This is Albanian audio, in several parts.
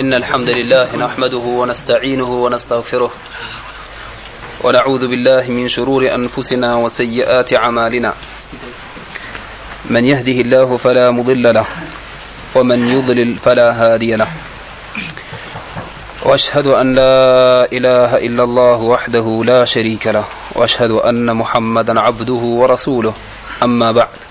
إن الحمد لله نحمده ونستعينه ونستغفره ونعوذ بالله من شرور أنفسنا وسيئات أعمالنا من يهده الله فلا مضل له ومن يضلل فلا هادي له واشهد ان لا اله الا الله وحده لا شريك له واشهد ان محمدا عبده ورسوله اما بعد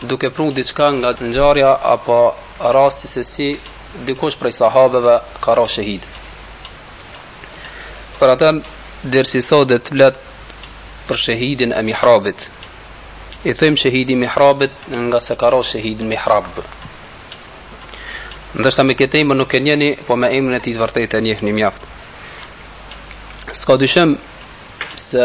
Duke pru diçka nga ngjarja apo rasti se si dikush prej sahabeve ka ra shehid. Për atë dersi sot do të flet për shehidin e mihrabit. I thëjmë shehidi i mihrabit nga se ka ra shehid në mihrab. Ndërsa me këtë emër nuk e njeni, po me emrin e tij të vërtetë e njihni mjaft. S'ka dyshim se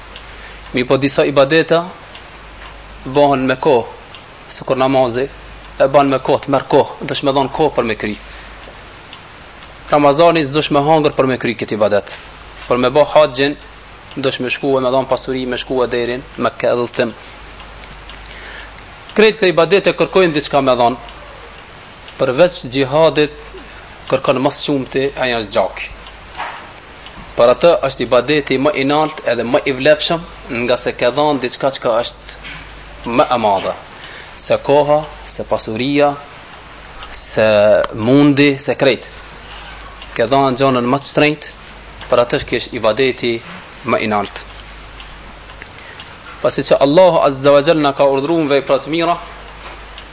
Mirëpo disa ibadeta bëhen me kohë, sikur namazi e bën me kohë, të merr kohë, duhet me dhon kohë për me kri. Ramazani s'duhet me hangër për me kry këtë ibadet. Për me bë haxhin, duhet me shkue me dhon pasuri, me shkue deri në Mekë edhe tim. Krejt këto ibadete kërkojnë diçka me dhon. Përveç xhihadit kërkon më së shumti ai asht gjak. Për atë është ibadeti më i nalt edhe më i vlefshëm, ngase ke dhan diçka çka është më e madhe se koha, se pasuria, se mundi, se krejt. Ke dhan gjanën më të shtrenjtë, për atë është kish ibadeti më i nalt. Pasi që Allahu Azza wa Jalla ka urdhërue vepra të mira,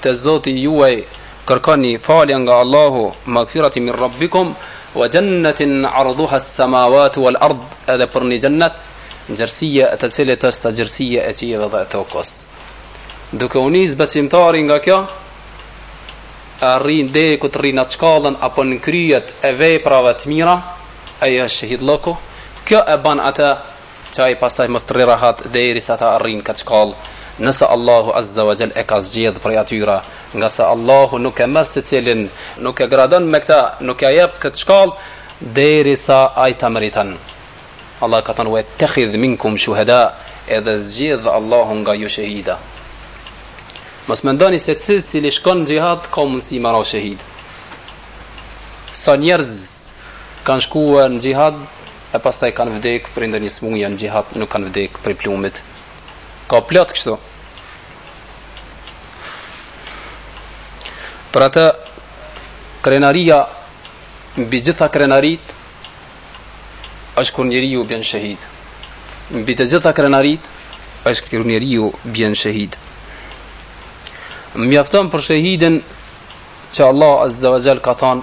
te Zoti i juaj, kërkoni falje nga Allahu, magfirati min Rabbikum, wa jannatin ardhuha as-samawati wal ard, edhe për një xhennet, gjerësia e të cilit është sa gjerësia e qiejve dhe e tokës. Duke u nis besimtari nga kjo, arrin deri ta arrin atë shkallën apo në kryet e veprave të mira, ajo është shehidllëku, kjo e bën atë Që ai pastaj mos të rri rahat derisa ta arrin kët shkallë nëse Allahu azza wa jall e ka zgjidh prej atyra ngase Allahu nuk e merr secilin nuk e gradon me kta nuk ja jep kët shkallë derisa ai ta meriton Allahu ka thënë wa yettekhidh minkum shuhada edhe zgjidh Allahu nga ju shehida mos mendoni se secili që shkon në xhihad ka mundësi me ra shehid sa njerëz kanë shkuar në xhihad E pastaj kanë vdekë prej ndonjë smuje në xhihad, nuk kanë vdekë prej plumit. Ka plot kështu. Për atë krenaria mbi gjitha krenarit është kur njeriu bjen shehid. Mbi të gjitha krenarit është kur njeriu bjen shehid. Mjafton për shehidin që Allah azza wa jall ka than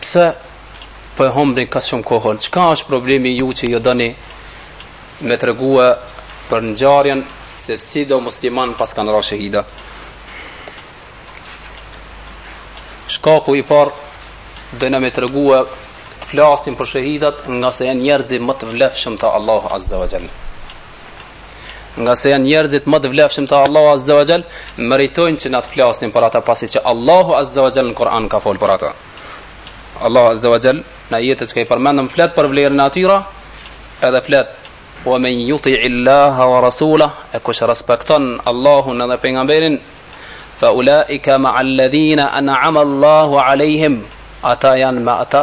Pse po e humbni kaq shumë kohën? Çka është problemi ju që ju doni me tregue për ngjarjen se si do musliman pas kanë ra shehida? Shkaku i parë dona me tregue t'flasim për shehidat ngase janë njerëzit më të vlefshëm te Allahu Azza wa Jalla. Nga se janë njerëzit më të vlefshëm të Allahu Azza wa Jall, meritojnë që na të flasim për ata pasi që Allahu Azza wa Jall në Kur'an ka folë për ata. Allahu Azza wa Jall në ajetet që ka i përmendëm flet për vlerën e atyra, edhe flet wa men yuti illaha wa rasula e kush respekton Allahun edhe pejgamberin fa ulaika ma alladhina an'ama Allahu alehim ata janë me ata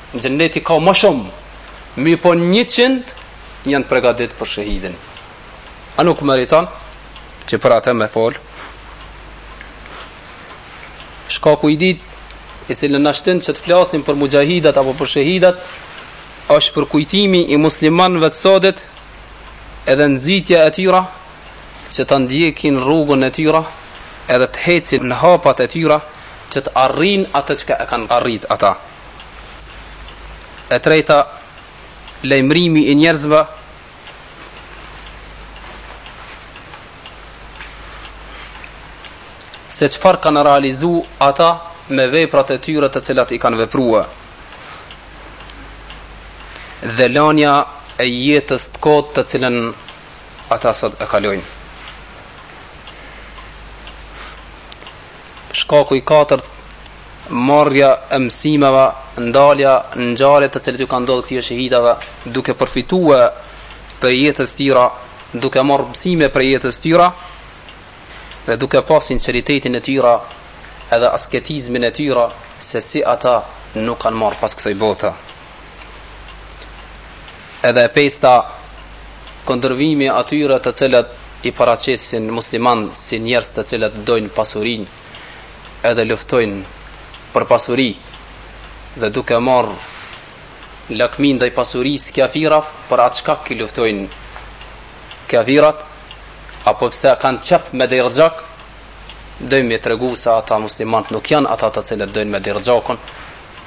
Në xhennet i ka më shumë, mirëpo njëqind janë përgatitur për shahidin. A nuk meriton që për atë me fol? Shkaku i dytë i cili na shtyn që të flasim për mujahidat apo për shahidat është përkujtimi i muslimanëve të sodit edhe nxitja e tyra që të ndjekin rrugën e tyra edhe të hecin në hapat e tyra që të arrin atë që e kanë arrit ata. E treta, lajmërimi i njerëzve se çfarë kanë realizu ata me veprat e tyre të cilat i kanë veprua. Dhe lanja e jetës të kotë të cilën ata sot e kalojnë. Shkaku i katërt, marrja e mësimeve, ndalja në ngjarje të cilat ju kanë ndodhur këtyre shehidave, duke përfituar prej jetës tyra, duke marrë mësime prej jetës tyra dhe duke pa sinceritetin e tyra edhe asketizmin e tyra se si ata nuk kanë marrë pas kësaj bota. Edhe e pesta, kundërvimi i atyre të cilët i paraqesin muslimant si njerëz të cilët dojnë pasurinë edhe luftojnë për pasuri dhe duke marrë lakmi ndaj pasurisë kafiraf, për atë shkak që luftojnë kafirat apo pse kanë qef me derdh gjak, dojmë me tregu se ata muslimanët nuk janë ata të cilët dojnë me derdh gjakun,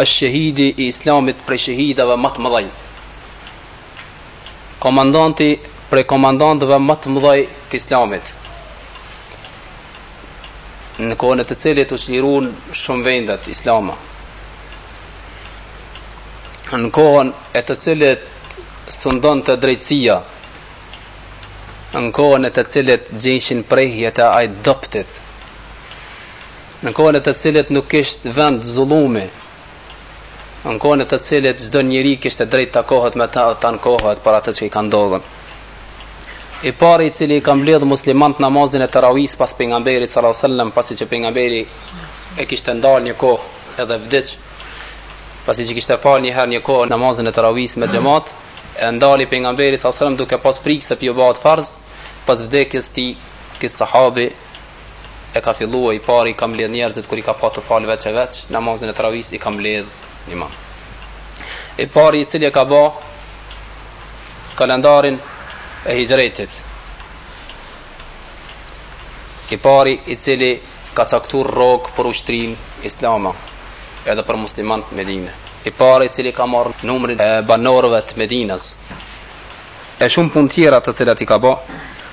është shahidi i islamit prej shahidave më të mëdhenj. Komandanti prej komandantëve më të mëdhej të islamit. Në kohën e të cilit u çliruan shumë vende islame. Në kohën e të cilit sundonte drejtësia, në kohën e të cilit gjenshin prehje të dobtit, në kohën e të cilit nuk kishte vend zullumi, në kohën e të cilit çdo njeri kishte drejt t'takohet me ta dhe të ankohet për atë që i ka ndodhur. I pari i cili i ka mbledhë muslimant namazin e tarawisë pas pejgamberit sallallahu alajhi wasallam, pasi që pejgamberi e kishte ndalë një kohë edhe vdiq, pasi që kishte falë një herë një kohë namazin e tarawisë me xhamat, e ndali pejgamberi sallallahu alajhi wasallam duke pas frikë se po ju bëhet farz pas vdekjes tij ky sahabi e ka filluar i pari i ka mbledh njerëzit kur i ka pa tu fal veç e veç namazin e teravisë i ka mbledh një imam i pari i cili e ka ba kalendarin e hijretit i pari i cili ka caktu rrog për ushtrin islama edhe për muslimant n'medine i pari i cili ka marrë numrin e banorëve të medinës e shumë pun tjera të cilat i ka ba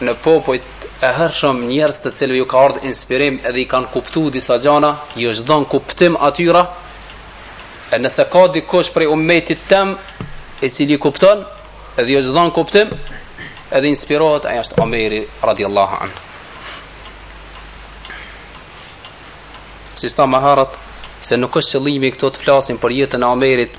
në popujt e hershëm njerëz të cilëve ju ka ardh inspirim edhe i kanë kuptu disa gjana, ju është dhan kuptim atyra, e nëse ka dikush prej ummetit tem i cili kupton edhe i është dhan kuptim, edhe inspirohet ai është Omeri radiallahu an. Siç tha më herët se nuk është qëllimi këtu të flasim për jetën e Omerit,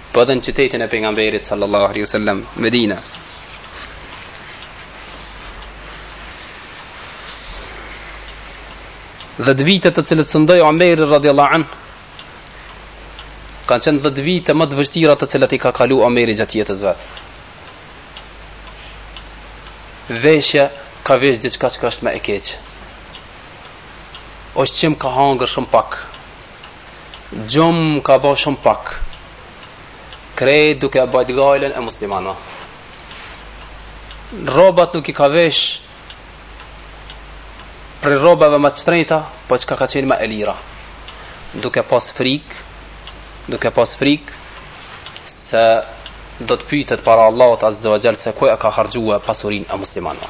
Po edhe në qytetin e pejgamberit sallallahu alaihi wasallam, Medina. Dhjetë vitet të cilat sundoi Omeri radiallahu an kanë qenë dhjetë vite ma të vështira të cilat i ka kalu Omeri gjatë jetës vet. Veshja ka vesh diçka çka është ma e keqe. Ushqim ka hangër shumë pak. Gjum ka ba shumë pak Krejt duke e bajt gajlen e muslimanve Rrobat nuk i ka vesh Prej rrobave ma të shtrejta Po çka ka qenë ma e lira Duke pas frik Duke pas frik Se do të pytet para Allahut Azze wa Xhel Se ku e ka harxhu pasurin e muslimanve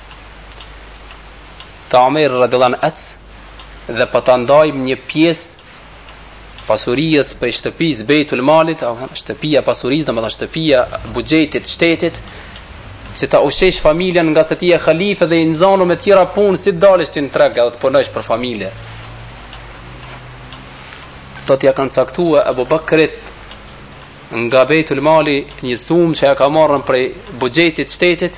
tha Omeri radiallahu an Ec se po të ndajmë një pjesë pasurisë prej shtëpisë bejtul malit shtëpia pasurisë domethënë shtëpia buxhetit shtetit që ta ushqesh familjen nga se ti je khalife dhe i nxanun me tjera punë se të dalish në treg edhe të punojsh për familje sot ia kanë caktua Ebu Bekrit nga bejtul mali një shumë që e ka marrun prej buxhetit shtetit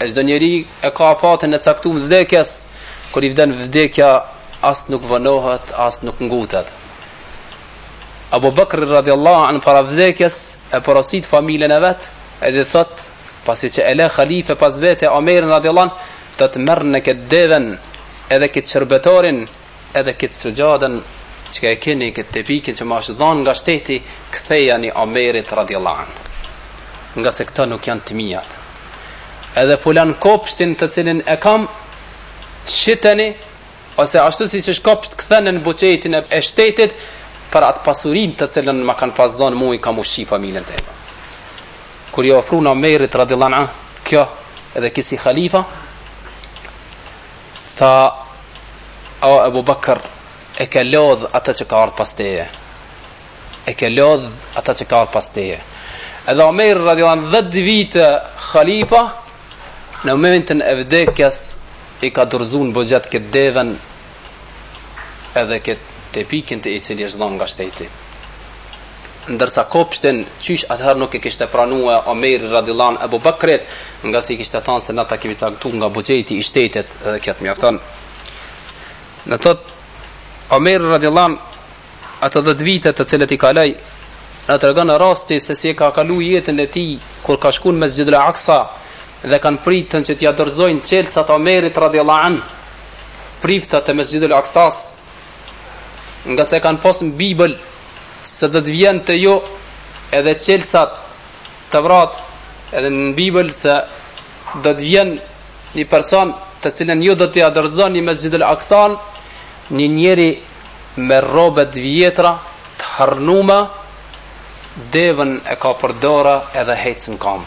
E çdo njeri e ka afatin e caktuar të vdekjes, kur i vjen vdekja, as nuk vonohet, as nuk ngutet. Abu Bakr radhiyallahu anhu para vdekjes e porosit familjen e vet, edhe thot, pasi që e le halife pas vete Omerin radhiyallahu anhu, thot merrne këtë deven edhe këtë shërbetorin Edhe këtë sexhaden çka e keni këtë tepihun që më është dhanë nga shteti, kthejani Omerit radiallahu anhu. Ngase këto nuk janë të mijat. Edhe fulan kopshtin të cilin e kam, shiteni, ose ashtu si që është kopsht kthene në buxhetin e shtetit, për atë pasurin të cilën ma kanë pas dhanë mu e kam ushqy familjen teme. Kur i ofrunë Omerit radiallahu anhu, qau edhe ky si khalifa, Tha, O Ebu Bekër, e ke lodhë ata që ka me ardhë pas teje. E ke lodhë ata që ka me ardhë pas teje. Edhe Omer, radiallahu anhu, 10 vite khalifa, në momentin e vdekjes, i ka dorëzu në buxhet këtë deven edhe këtë tepihun i cili i është dhënë nga shteti. ndërsa kopshtin qysh atëherë nuk e kishte pranue Omeri radiallahu anhu Ebu Bekrit, ngase i kishte thënë se na ta kemi caktu nga buxheti i shtetit dhe kjo të mjafton. Ndërsa Omeri radiallahu anhu ato 10 vite të cilat i kaloi na tregon rasti se si e ka kalu jetën e tij kur ka shku në Mesxhidul Aqsa dhe kanë pritur që t'ia dorëzojnë çelësat Omerit radiallahu anhu priftat e Mesxhidul Aqsas ngase kanë pas në Bibël se do të vjen te ju edhe çelësat, Tevrat edhe në Bibël se do të vjen një person të cilit ju do t'ia dorëzoni Mesxhidul Aksan një njeri me rrobe t'vjetra të harnuma deven e ka për dore edhe hecën n'kamë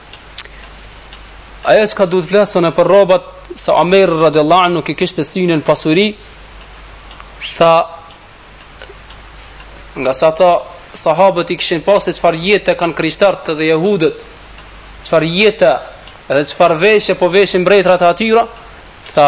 Ajo çka du të flas unë për rrobat se Omer radiallahu anhu nuk e kishte synim pasurinë tha ngase ata sahabët i kishin pa se çfarë jete kanë krishterët dhe jehudët çfarë jete edhe çfarë veshe po veshin mbretërit e atyre tha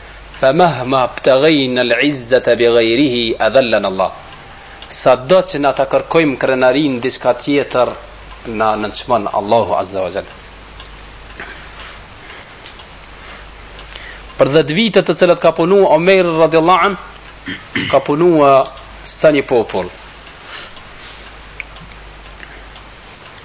Fa mahma btaghayna al izzata bi ghayrihi adhallana Allah Sado që na ta kërkojmë krenarinë n'diçka tjetër na nënçmon Allahu azza wa jall Për 10 vite të cilat ka punu Omer radhiyallahu anhu ka punu sa një popull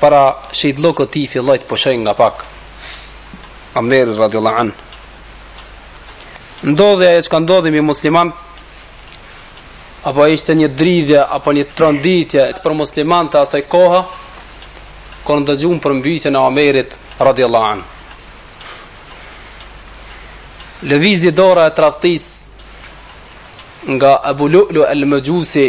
Para se dlokët t'i fillojnë të pushojnë nga pak Omeri radiallahu an ndodhi ajo çka ndodhi mi muslimanët Apo ishte një dridhje Apo një tronditje Për muslimanët e asaj kohe kur ndëgjun për mbytjen e Omerit radiallahu an Lëvizi dora e tradhtisë Nga Ebu Lu'lu el-Mexhusi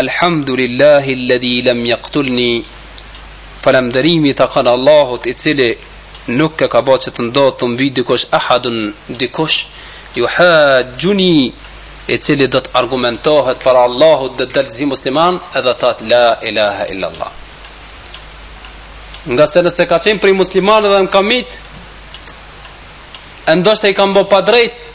Elhamdulillahi alladhi lam yaqtulni Falënderimi i takon Allahut i cili nuk e ka bo që të ndodhë të mbysë dikush ahadun dikush yuhajjuni i cili do të argumentohet para Allahut do t'dalë si musliman edhe thotë la ilaha illa Allah. Nga se nëse ka qenë prej muslimanëve edhe m'ka myt, e ndoshta i kam bo padrejt,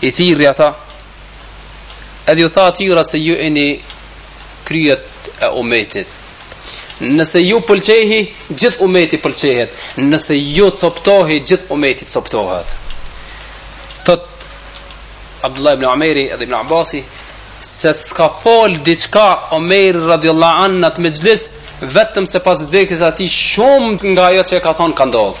i thirri ata, edhe ju tha atyra se ju jeni kryet e umetit. Nëse ju pëlqehi, gjithë umeti pëlqehet. Nëse ju coptohi, gjithë umeti coptohet. Thotë Abdullah ibn Omeri edhe ibn Abasi, se s'ka fol diçka Omeri radiallahu anë n'atë mexhlis, vetëm se pas vdekjes atij shumë nga ajo që e ka thonë ka ndodh.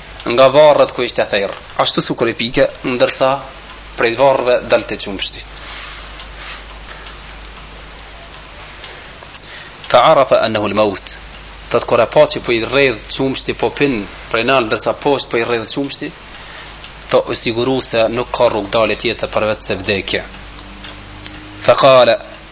Nga varrët ku ishte therrë. Ashtu sikur e pike, ndërsa prej varrëve dalte qumshti. Fa arafa annahu al-maut. Thotë kur e pa që po i rredh qumshti po pin prej nal ndërsa poshtë po i rredh qumshti, thotë u siguru se nuk ka rrugëdalje tjetër përveç se vdekja. Fa qala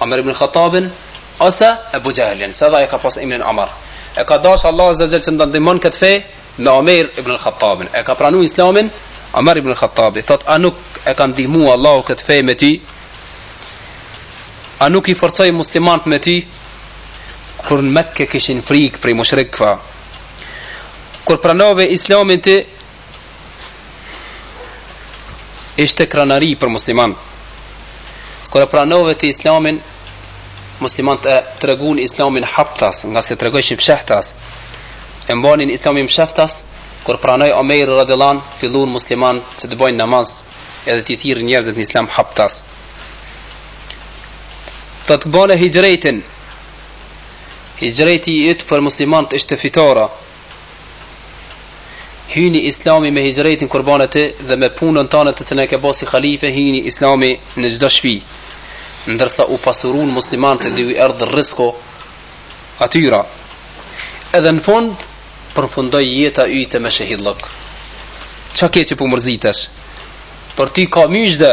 Omer ibn Khattabin ose Ebu Xhehlin, se edhe ai ka pas emrin Omer. E ka dash Allahu azza wa jall që ta ndihmon këtë fe me Omer ibn Khattabin. E ka pranu Islamin Omer ibn Khattabi, thotë a nuk e ka ndihmu Allahu këtë fe me ty? A nuk i forcoi muslimanët me ty? Kur në Mekë kishin frikë prej mushrikëve. Kur pranove Islamin ti, ishte krenari për muslimanët kur e pranove ti islamin muslimanët e tregun islamin haptas ngase tregojshin fshehtas e mbanin islamin fshehtas kur pranoi Omeri radiallahu an fillun muslimanët që të bojnë namaz edhe t'i thirrin njerëzit në islam haptas ti e bane hixhretin hixhreti yt për muslimanët ishte fitore Hyni Islami me hixhretin kur e bane ti dhe me punën tane të cilën e ke ba si halife hyni Islami në çdo shpi ndërsa u pasurun muslimanët dhe ju erdh rrisku atyra edhe në fund përfundoi jeta jote me shehidllëk ça ke që po mërzitesh për ty ka myzhde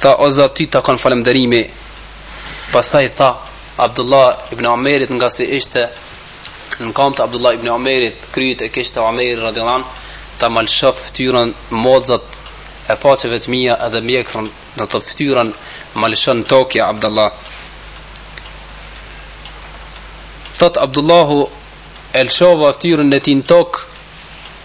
Tha, O Zot, ty të takon falënderimi. Pastaj tha Abdullah ibn Omerit ngase ishte në kam të Abdullah ibn Omerit, kryet e kishte Omeri radhiyallahu anhu, tha ma lësho fytyrën mollzat e faqeve të mia edhe mjekrën në të fytyrën ma lësho n'tokë ja Abdullah thot Abdullahu e lëshova fytyrën e tij në tokë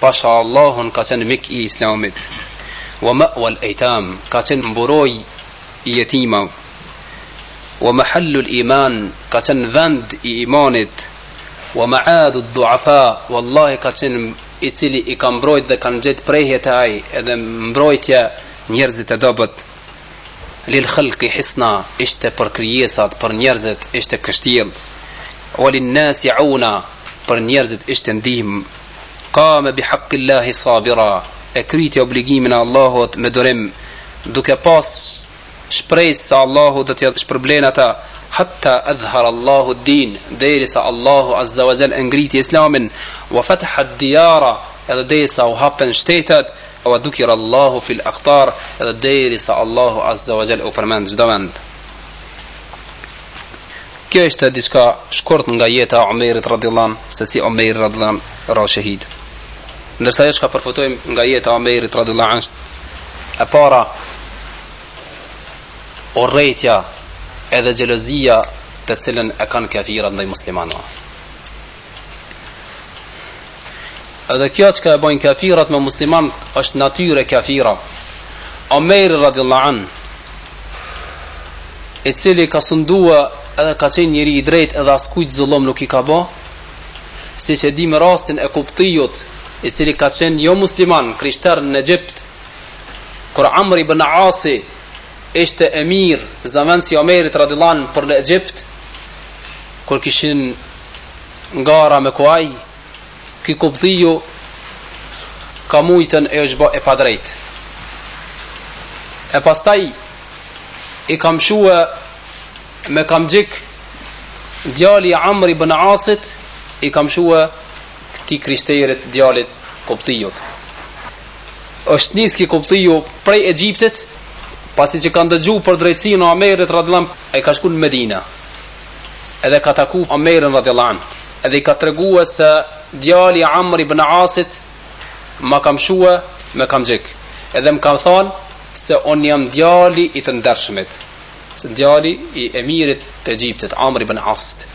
Pasha Allahun ka qenë mik i Islamit. Wa ma'wa al-aytam, ka qenë mburojë i jetimëve. Wa mahallu al-iman, ka qenë vend i imanit. Wa ma'adhu ad-du'afa, wallahi ka qenë i cili i ka mbrojtë dhe kanë gjetë prehje te ai edhe mbrojtje njerëzit e dobët. Lil-khalqi hisna, ishte për krijesat, për njerëzit ishte kështjellë. Wa lin-nasi 'auna, për njerëzit ishte ndihmë. Qama bi haqqi Llahi sabira, e kryti obligimin e Allahut me durim, duke pas shpresë se Allahu do t'ia shpërblen atë, hatta adhhara Allahu ed-din, derisa Allahu azza wa jalla e ngriti Islamin, wa fataha ed-diyara, edhe derisa u hapën shtetet, Wa dhukira Allahu fil aqtar, dhe derisa Allahu azza wa jall u përmend çdo vend. Kjo ishte diçka shkurt nga jeta e Omerit radhiyallahu an, se si Omeri radhiyallahu an ra shahid. Ndërsa ajo çka përfitojmë nga jeta e Omerit radhiyallahu an është e para urrejtja edhe xhelozia të cilën e kanë kafirat ndaj muslimanëve. Edhe kjo çka e bojnë kafirat me musliman është natyre kafira. Omeri radiallahu anë, i cili ka sundua edhe ka qenë njeri i drejt edhe askujt zullom nuk i ka bo, siç e dimë rastin e kuptijut, i cili ka qenë jo musliman, krishter në Egjipt, kur Amr ibn Asi, ishte emir, zëvendës i Omerit radiallahu anë për në Egjipt, kur kishin Gara me kuaj Ky kuptiu Ka mujt e është ba e padrejt E pastaj I ka mshue Me kamxhik Djali i Amr ibn Asit I ka mshue Këtij krishterit djalit kuptiut është nis ky kuptiu Prej Egjiptit Pasi që kanë dëgju për drejtësinë e Omerit radiallahu an e ka shku në Medina edhe ka taku Omerin radijallahu anhu edhe i ka tregue se djali i Amr ibn Asit ma ka mshue me kamxhik edhe më ka than se unë jam djali i të ndershmit se djali i emirit të Egjiptit Amr ibn Asit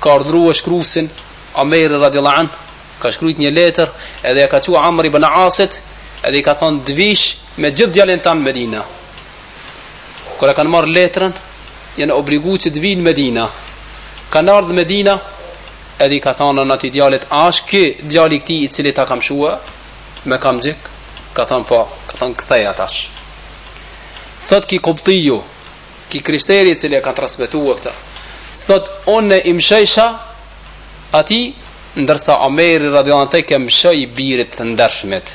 ka urdhërue shkrusin Omerin radijallahu anhu ka shkrujt një letër edhe ja ka çua Amr ibn Asit edhe i ka than t'vish me gjithë djalin tan Medina kur e kanë marrë letrën, janë obligu që të vijnë Medina. Kanë ardhë Medina, edhe i ka thonë atij djalit, a është ky djali këtij i cili ta ka mshua me kamxhik, ka thonë po, ka thonë ktheja tash. Thot ky koptiu, ky krishteri i cili e ka transmetu këta, thot unë i mshojsha atij, ndërsa Omeri radijallahu anhu thojke mshoj birit të ndershmit.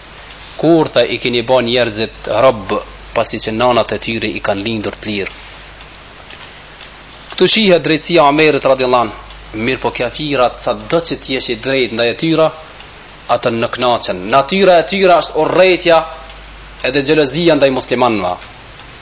Kur, tha, i keni ba njerëzit rob pasi që nanat e tyre i kanë lindur të lirë. Këtu shihet drejtësia e Omerit radijallahu anhu, mirëpo kafirat sado që të jesh i drejtë ndaj tyre, ata nuk kënaqen. Natyra e tyre është urrejtja edhe xhelozia ndaj muslimanëve.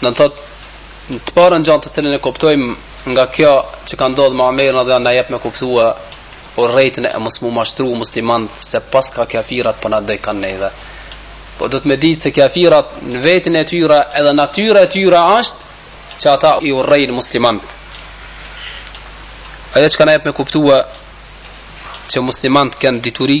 Do të thotë, të parën gja të cilën e kuptojmë nga kjo që ka ndodhë me Omerin dhe na jep me kuptua urrejtjen e mos mu mashtru muslimant se paska kafirat po na dojkan neve. Po duhet me ditë se kafirat në veten e tyre edhe natyra e tyre ashtë që ata i urrejnë muslimant. Ajo çka na jep me kuptua që muslimant t'kenë dituri,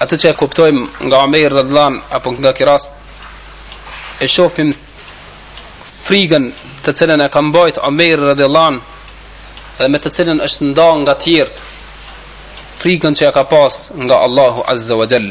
atë që e kuptojmë nga Omeri radijallahu anhu apo nga ky rast e shohim frigën të cilën e ka mbajt Omeri radijallahu anhu dhe me të cilën është nda nga të tjerët frigën që e ka pas nga Allahu azza wa jall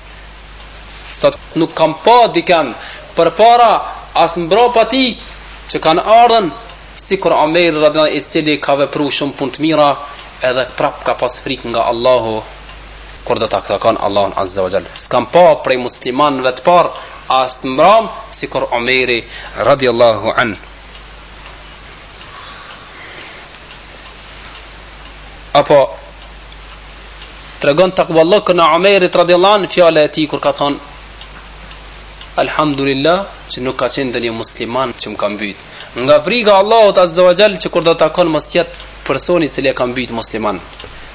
Thot, nuk kam pa dikën përpara as mbrapa tij që kanë ardhën sikur Omeri radijallahu i cili ka vepru shumë punë të mira edhe prap ka pas frikë nga Allahu kur do ta takon Allahun azza wa jall. S'kam pa prej muslimanëve të parë as të mbramë sikur Omeri radijallahu anhu. Apo tregon takvallëkun e Omerit radhiyallahu anhu fjala e tij kur ka thon Alhamdulillah që nuk ka qenë ndonjë musliman që më ka mbyt. Nga friga e Allahut azza wa jall që kur do takon mos t'jet personi i cili e ka mbyt musliman.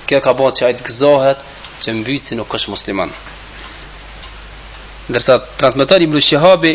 Kjo e ka ba që ai të gëzohet që mbytsi nuk është musliman. Ndërsa transmeton Ibn Shihabi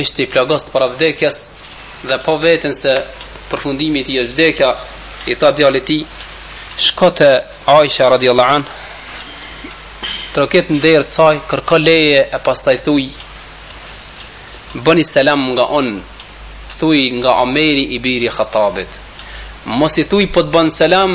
Ishte i plagostë para vdekjes dhe pa veten se përfundimi i tij është vdekja, i tha djalit të tij, Shko te Aisha radhiyallahu anha, troket n'derë të saj, kërko leje e pastaj thuj, Bëni selam nga unë, thuj nga Omeri i biri i Khattabit. Mos i thuj po të bën selam,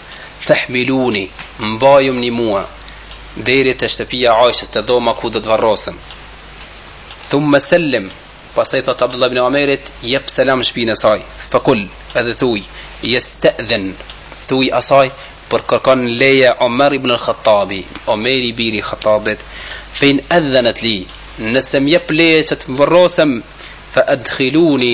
Fehmiluni, mbajumni mua, deri te shtëpia e Ajshës, te dhoma ku do të varrosem. Thumme sellim, pastaj thotë Abdullah ibn Omerit, jep selam shtëpinë e saj. Fekul, edhe thuj, jestedhin, thuj asaj, po kërkon leje Omer ibn al-Khattabi, Omeri biri i Khattabit, fein edhenet li, nëse më jep leje që të varrosem, feedkhiluni,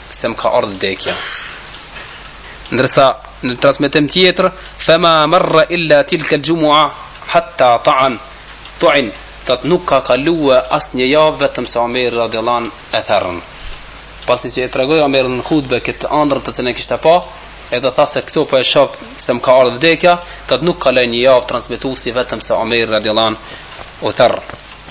se më ka ardhë vdekja. Ndërsa në transmetim tjetër, fema marra illa tilka al-jum'a hatta ta'an tu'in, thotë nuk ka kaluar asnjë javë vetëm se Omerin radhiyallahu an e therrën. Pasi që e tregoi Omeri në hutbe këtë ëndër të cilën e kishte pa, edhe tha se këto po e shoh se më ka ardhur vdekja, thotë nuk kaloi një javë transmetuesi vetëm se Omeri radhiyallahu an u therr.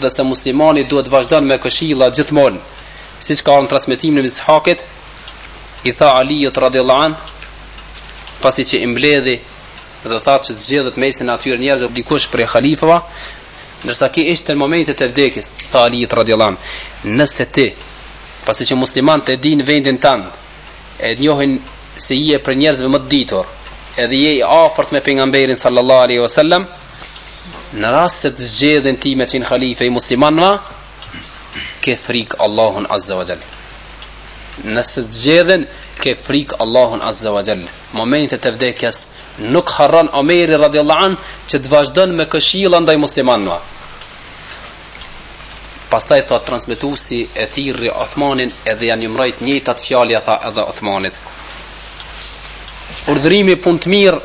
dhe se muslimani duhet të vazhdon me këshilla gjithmonë, siç ka ardhur transmetim në Ishakit, i tha Aliut radhiyallahu an, pasi që i mbledhi dhe tha që të zgjedhet mesin e atyre njerëzve dikush prej halifëve, ndërsa ky ishte në momentet e vdekjes, tha Aliut radhiyallahu an, nëse ti, pasi që muslimanët e dinë vendin tënd, e njohin se je prej njerëzve më të ditur, edhe je i afërt me pejgamberin sallallahu alaihi wasallam, Në rast se të zgjedhin ti me qenë halife i muslimanëve, ke frikë Allahun Azza wa Jall. Nëse të zgjedhin, ke frikë Allahun Azza wa Jall. Në momentet e vdekjes nuk harron Omeri radhiyallahu an që të vazhdon me këshilla ndaj muslimanëve. Pastaj thot transmetuesi e thirri Uthmanin edhe ja numëroi t'njëjtat fjalë ja tha edhe Uthmanit. Urdhërimi punë të mirë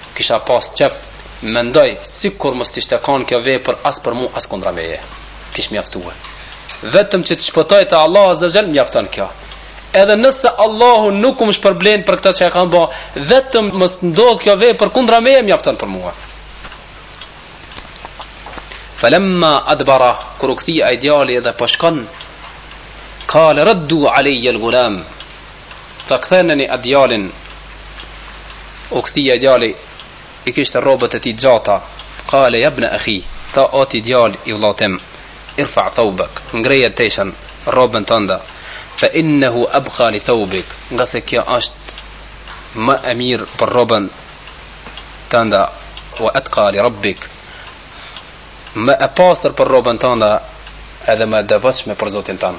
Po kisha pas qef mendoj sikur mos t'ishte kanë kjo vepër as për mu as kundra meje. Kish mjaftue. Vetëm që të shpëtoj te Allahu Azza we Gjell mjafton kjo. Edhe nëse Allahu nuk um shpërblen për këtë që e kam ba, vetëm mos të ndodh kjo vepër kundra meje mjafton për mua. Falemma adbara, kur u kthi ai djali dhe po shkon, kale rëddu alejje l-gulam, Tha ktheni at djalin u kthy djali i kishte rrobët e tij gjata kale ja ibne ahi tha o ti djal i vlla tim irfa thawbak ngreje teshën rrobën tënde fe innehu abqa li thawbik ngase kjo është më e mir për rrobën tënde wa anqa li rabbik më e pastër për rrobën tënde edhe më e devotshme për zotin tënd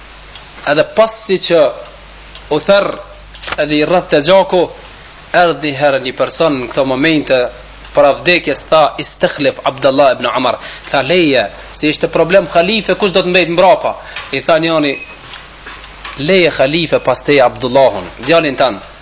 Edhe pasi që u therr edhe i rridhte gjaku, erdhi ni herë një person në këto momente para vdekjes tha Istakhlif Abdallah ibn Omar, tha leje, se ishte problem halife kush do të mbejt mbrapa, i tha njani leje halife pas teje Abdullahun, djalin tan.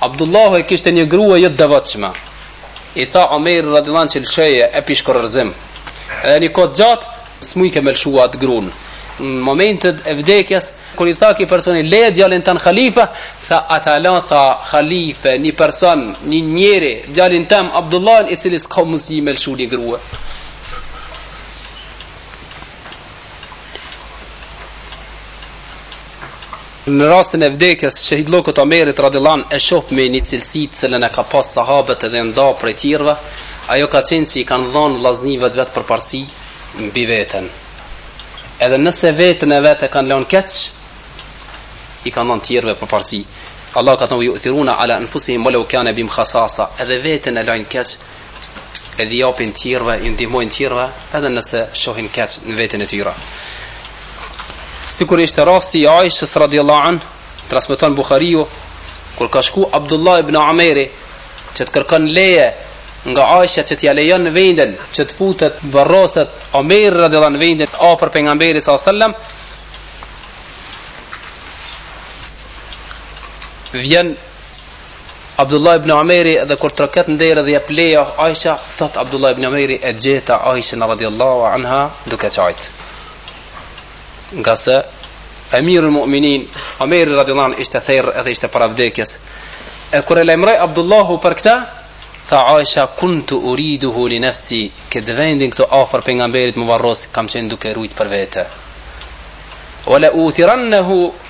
Abdullahu e kishte një grue jo të devotshme. I tha Omeri radhiyallahu anhu që lëshoje e pashkurorëzim. Edhe një kohë të gjatë s'mujke me lëshua atë grunë. Në momentet e vdekjes, kur i tha ky personi le djalin tan halife, tha katalak Allah tha halife një person, një njeri, djalin tem Abdullah i cili s'ka mundësi me lëshu një grua. Në rastin e vdekjes shehidllokut Omerit radhjallahu e shohim një cilësi të cilën e ka pas sahabët edhe nda prej tjerëve, ajo ka qenë që i kanë dhanë vllaznive t'vet përparësi mbi veten. Edhe nëse veten e vet e kanë lanë keq, i kanë dhanë tjerëve përparësi. Allahu ka thënë, "Wa yu'thiruna 'ala anfusihim wa law kana bihim khasasa", edhe veten e lajnë keq, edhe u japin tjirve, i ndihmojnë tjirve, edhe nëse shohin keq në veten e tyre. Sikur ishte rasti i Aishës radhiyallahu an, transmeton Buhariu, kur ka shku Abdullah ibn Omeri, që të kërkon leje nga Aisha që t'ja lejon vendin, që të futet varroset Omer radhiyallahu an në vendin afër pejgamberit sallallahu alaihi wasallam. Vjen Abdullah ibn Omeri dhe kur troket n'derë dhe jep leje Aisha, thot Abdullah ibn Omeri e gjeta Aishen radiallahu anha duke qajt. Ngase Emirul Mu'minin, Omeri radiallahu anhu ishte therrë edhe ishte para vdekjes. E kur e lajmëroi Abdullahu për këta, tha Aisha kuntu uriduhu li nefsi, këtë vendin këtu afër pejgamberit m'u varros, kam qenë duke rujt për vete. Wala uthirannahu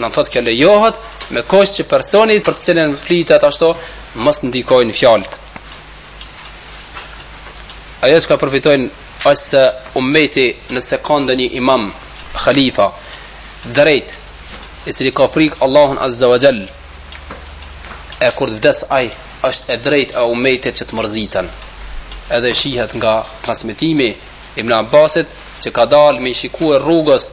Na thotë kjo lejohet me kusht që personit për të cilin flitet ashtu mos i ndikojnë fjalët. Ajo që ka përfitojmë është se umeti nëse ka ndonjë imam, khalifa, t'drejt, i cili ka frikë Allahun Azza wa Jall, e kur të vdes ai, është e drejt e umetit që të mërziten. Edhe shihet nga transmetimi i Ibn Abbasit që ka dalë me shikue rrugës